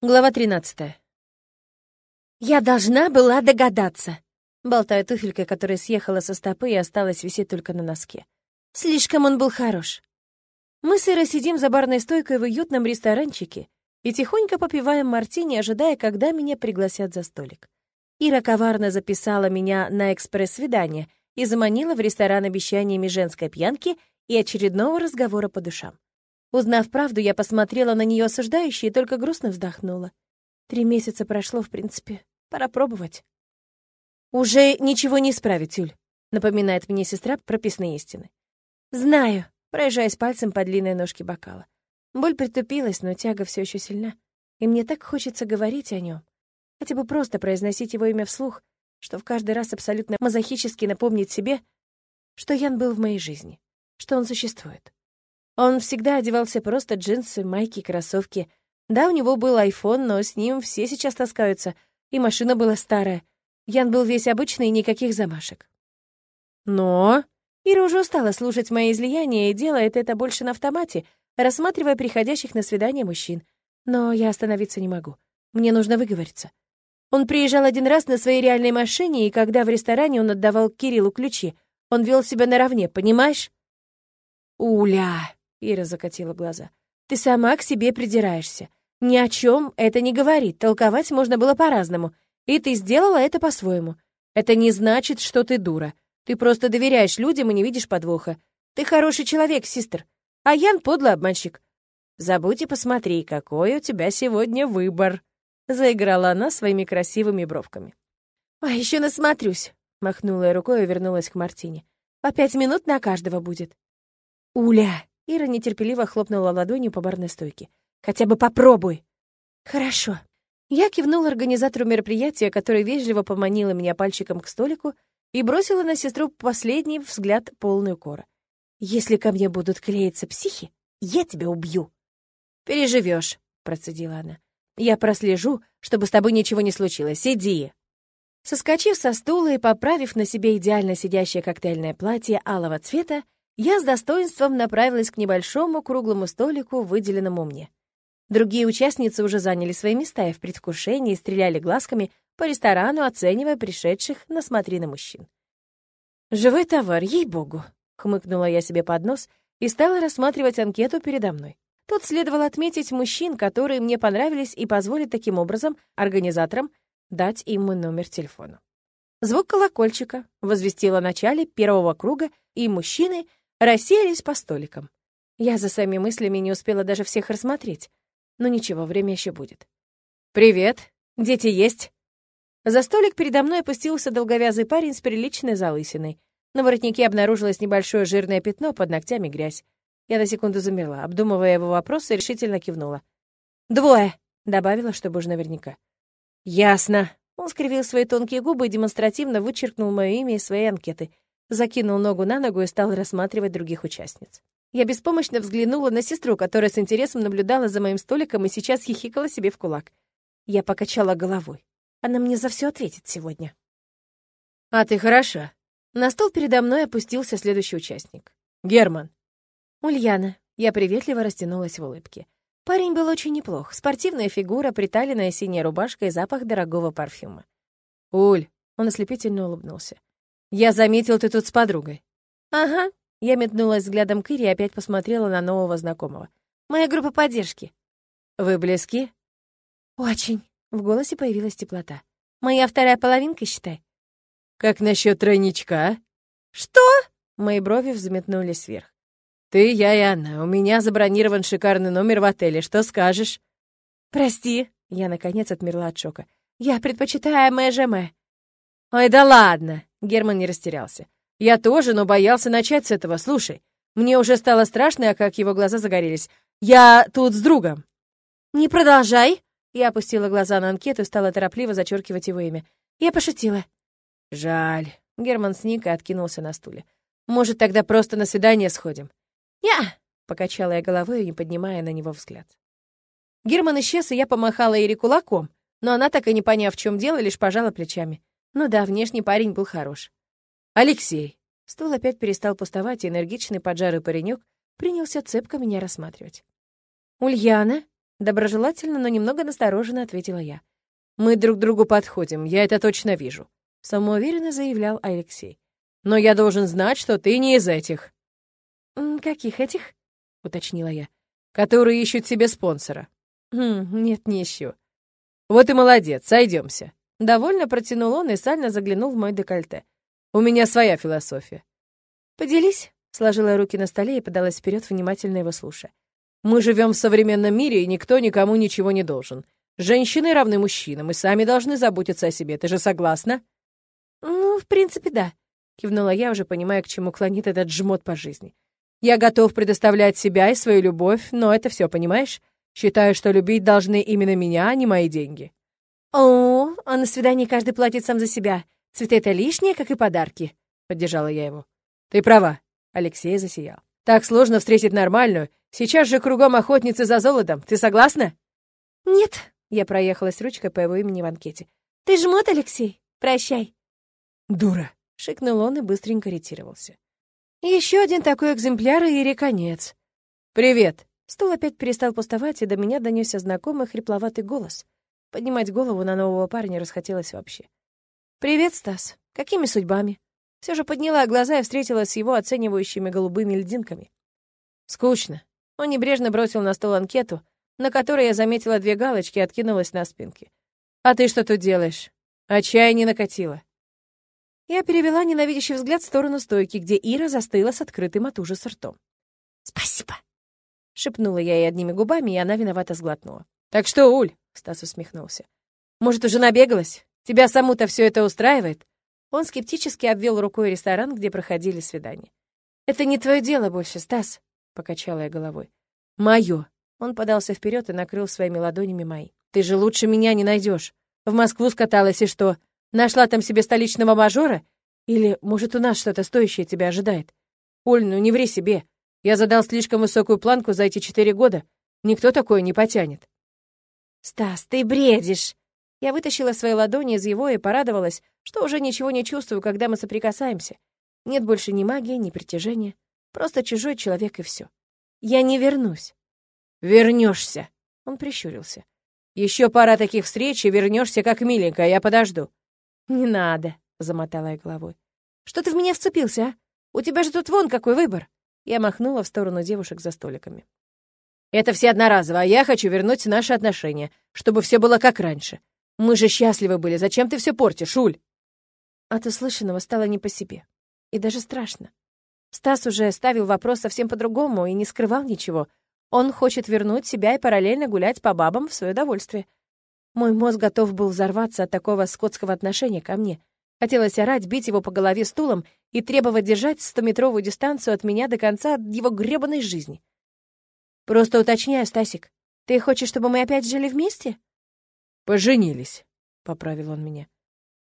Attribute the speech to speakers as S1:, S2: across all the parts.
S1: Глава 13. «Я должна была догадаться», — болтая туфелькой, которая съехала со стопы и осталась висеть только на носке. «Слишком он был хорош». Мы с Ирой сидим за барной стойкой в уютном ресторанчике и тихонько попиваем мартини, ожидая, когда меня пригласят за столик. Ира коварно записала меня на экспресс-свидание и заманила в ресторан обещаниями женской пьянки и очередного разговора по душам. Узнав правду, я посмотрела на нее осуждающе и только грустно вздохнула. Три месяца прошло, в принципе. Пора пробовать. «Уже ничего не исправить, Юль», — напоминает мне сестра прописные истины. «Знаю», — проезжаясь пальцем по длинной ножке бокала. Боль притупилась, но тяга все еще сильна. И мне так хочется говорить о нем, Хотя бы просто произносить его имя вслух, что в каждый раз абсолютно мазохически напомнить себе, что Ян был в моей жизни, что он существует. Он всегда одевался просто джинсы, майки, кроссовки. Да, у него был айфон, но с ним все сейчас таскаются, и машина была старая. Ян был весь обычный, никаких замашек. Но Ира уже устала слушать мои излияния и делает это больше на автомате, рассматривая приходящих на свидание мужчин. Но я остановиться не могу. Мне нужно выговориться. Он приезжал один раз на своей реальной машине, и когда в ресторане он отдавал Кириллу ключи, он вел себя наравне, понимаешь? «Уля!» Ира закатила глаза. «Ты сама к себе придираешься. Ни о чем это не говорит. Толковать можно было по-разному. И ты сделала это по-своему. Это не значит, что ты дура. Ты просто доверяешь людям и не видишь подвоха. Ты хороший человек, систер. А Ян подлый обманщик. Забудь и посмотри, какой у тебя сегодня выбор. Заиграла она своими красивыми бровками. А еще насмотрюсь. Махнула рукой и вернулась к Мартине. По пять минут на каждого будет. Уля, Ира нетерпеливо хлопнула ладонью по барной стойке. «Хотя бы попробуй!» «Хорошо». Я кивнула организатору мероприятия, который вежливо поманила меня пальчиком к столику и бросила на сестру последний взгляд полный укора. «Если ко мне будут клеиться психи, я тебя убью!» «Переживешь», — процедила она. «Я прослежу, чтобы с тобой ничего не случилось. Иди!» Соскочив со стула и поправив на себе идеально сидящее коктейльное платье алого цвета, я с достоинством направилась к небольшому круглому столику, выделенному мне. Другие участницы уже заняли свои места и в предвкушении стреляли глазками по ресторану, оценивая пришедших на смотрины мужчин. «Живой товар, ей-богу!» — хмыкнула я себе под нос и стала рассматривать анкету передо мной. Тут следовало отметить мужчин, которые мне понравились, и позволить таким образом организаторам дать им мой номер телефона. Звук колокольчика возвестил о начале первого круга, и мужчины — расселись по столикам. Я за своими мыслями не успела даже всех рассмотреть. Но ничего, время еще будет. «Привет! Дети есть?» За столик передо мной опустился долговязый парень с приличной залысиной. На воротнике обнаружилось небольшое жирное пятно, под ногтями грязь. Я на секунду замерла, обдумывая его вопрос, и решительно кивнула. «Двое!» — добавила, чтобы уж наверняка. «Ясно!» Он скривил свои тонкие губы и демонстративно вычеркнул мое имя из своей анкеты — закинул ногу на ногу и стал рассматривать других участниц. Я беспомощно взглянула на сестру, которая с интересом наблюдала за моим столиком и сейчас хихикала себе в кулак. Я покачала головой. Она мне за все ответит сегодня. «А ты хороша». На стол передо мной опустился следующий участник. «Герман». «Ульяна». Я приветливо растянулась в улыбке. Парень был очень неплох. Спортивная фигура, приталенная синяя рубашка и запах дорогого парфюма. «Уль», — он ослепительно улыбнулся. «Я заметил, ты тут с подругой». «Ага». Я метнулась взглядом к Ире и опять посмотрела на нового знакомого. «Моя группа поддержки». «Вы близки?» «Очень». В голосе появилась теплота. «Моя вторая половинка, считай».
S2: «Как насчет тройничка?» а?»
S1: «Что?» Мои брови взметнулись вверх.
S2: «Ты, я и она. У меня забронирован шикарный номер в отеле. Что скажешь?»
S1: «Прости». Я, наконец, отмерла от шока. «Я предпочитаю МЖМ».
S2: «Ой, да ладно!» Герман не растерялся. «Я тоже, но боялся начать с этого. Слушай, мне уже стало страшно, а как его глаза загорелись. Я тут с другом».
S1: «Не продолжай!» Я опустила глаза на анкету и стала торопливо зачеркивать его имя. Я пошутила.
S2: «Жаль». Герман сник и откинулся на стуле. «Может, тогда просто на свидание сходим?»
S1: «Я!»
S2: — покачала я головой, не поднимая на него взгляд. Герман исчез, и я помахала Ире кулаком, но она, так и не поняв, в чем дело, лишь пожала плечами. Ну да, внешний парень был хорош. «Алексей!» Стол опять перестал пустовать, и энергичный поджарый паренек принялся цепко меня рассматривать.
S1: «Ульяна?»
S2: Доброжелательно, но немного настороженно ответила я. «Мы друг другу подходим, я это точно вижу», — самоуверенно заявлял Алексей. «Но я должен знать, что ты не из этих».
S1: «Каких этих?»
S2: — уточнила я. «Которые ищут себе спонсора».
S1: «Хм, нет, не ищу».
S2: «Вот и молодец, сойдемся». Довольно протянул он и сально заглянул в мой декольте. «У меня своя философия».
S1: «Поделись», — сложила руки на столе и подалась вперед, внимательно его слушая.
S2: «Мы живем в современном мире, и никто никому ничего не должен. Женщины равны мужчинам, и сами должны заботиться о себе. Ты же согласна?»
S1: «Ну, в принципе, да», — кивнула я, уже понимая, к чему клонит этот жмот по жизни.
S2: «Я готов предоставлять себя и свою любовь, но это все, понимаешь? Считаю, что любить должны именно меня, а не мои деньги».
S1: «О, а на свидании каждый платит сам за себя. Цветы — это лишнее, как и подарки», — поддержала я его.
S2: «Ты права», — Алексей засиял. «Так сложно встретить нормальную. Сейчас же кругом охотницы за золотом. Ты согласна?»
S1: «Нет», — я проехалась ручкой по его имени в анкете. «Ты жмот, Алексей. Прощай».
S2: «Дура», — шикнул он и быстренько ретировался.
S1: Еще один такой экземпляр, и Ире конец.
S2: «Привет!»
S1: Стол опять перестал пустовать, и до меня донесся знакомый хрипловатый голос. Поднимать голову на нового парня расхотелось вообще. «Привет, Стас. Какими судьбами?» Все же подняла глаза и встретилась с его оценивающими голубыми льдинками.
S2: «Скучно». Он небрежно бросил на стол анкету, на которой я заметила две галочки и откинулась на спинке. «А ты что тут делаешь?» Отчаяние накатило.
S1: Я перевела ненавидящий взгляд в сторону стойки, где Ира застыла с открытым от ужаса ртом. «Спасибо!» — шепнула я ей одними губами, и она виновато сглотнула.
S2: «Так что, Уль?» — Стас усмехнулся. «Может, уже набегалась? Тебя саму-то все это устраивает?»
S1: Он скептически обвел рукой ресторан, где проходили свидания. «Это не твое дело больше, Стас», — покачала я головой.
S2: «Мое».
S1: Он подался вперед и накрыл своими ладонями мои.
S2: «Ты же лучше меня не найдешь. В Москву скаталась, и что? Нашла там себе столичного мажора? Или, может, у нас что-то стоящее тебя ожидает? Оль, ну не ври себе. Я задал слишком высокую планку за эти четыре года. Никто такое не потянет».
S1: «Стас, ты бредишь!» Я вытащила свои ладони из его и порадовалась, что уже ничего не чувствую, когда мы соприкасаемся. Нет больше ни магии, ни притяжения. Просто чужой человек и все. Я не вернусь.
S2: Вернешься.
S1: Он прищурился.
S2: Еще пара таких встреч, и вернешься как миленькая, я подожду.
S1: Не надо, замотала я головой. Что ты в меня вцепился, а? У тебя же тут вон какой выбор. Я махнула в сторону девушек за столиками.
S2: Это все одноразово, а я хочу вернуть наши отношения, чтобы все было как раньше. Мы же счастливы были, зачем ты все портишь, Уль?
S1: От услышанного стало не по себе. И даже страшно. Стас уже ставил вопрос совсем по-другому и не скрывал ничего. Он хочет вернуть себя и параллельно гулять по бабам в свое удовольствие. Мой мозг готов был взорваться от такого скотского отношения ко мне. Хотелось орать, бить его по голове стулом и требовать держать стометровую дистанцию от меня до конца его гребаной жизни. «Просто уточняю, Стасик, ты хочешь, чтобы мы опять жили вместе?»
S2: «Поженились», — поправил он меня.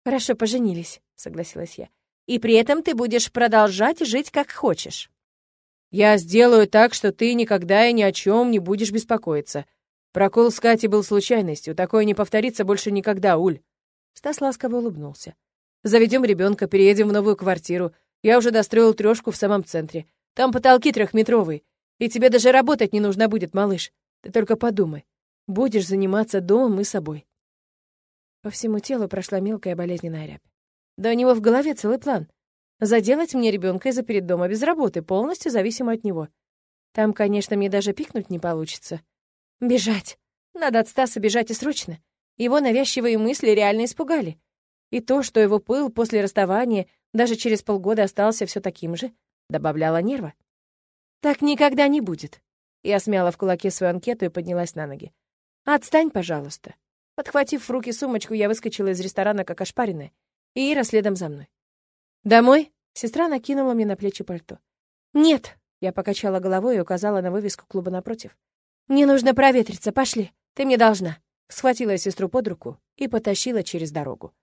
S1: «Хорошо, поженились», — согласилась я. «И при этом ты будешь продолжать жить как хочешь».
S2: «Я сделаю так, что ты никогда и ни о чем не будешь беспокоиться. Прокол с Катей был случайностью. Такое не повторится больше никогда, Уль».
S1: Стас ласково улыбнулся.
S2: «Заведем ребенка, переедем в новую квартиру. Я уже достроил трешку в самом центре. Там потолки трехметровые. И тебе даже работать не нужно будет, малыш. Ты только подумай. Будешь заниматься домом и собой.
S1: По всему телу прошла мелкая болезненная рябь. Да у него в голове целый план. Заделать мне ребенка и запереть дома без работы, полностью зависимо от него. Там, конечно, мне даже пикнуть не получится. Бежать. Надо от Стаса бежать и срочно. Его навязчивые мысли реально испугали. И то, что его пыл после расставания даже через полгода остался все таким же, добавляло нерва. Так никогда не будет. Я смяла в кулаке свою анкету и поднялась на ноги. «Отстань, пожалуйста». Подхватив в руки сумочку, я выскочила из ресторана как ошпаренная, и Ира следом за мной.
S2: «Домой?»
S1: — сестра накинула мне на плечи пальто. «Нет!» — я покачала головой и указала на вывеску клуба напротив. «Мне нужно проветриться, пошли, ты мне должна!» Схватила сестру под руку и потащила через дорогу.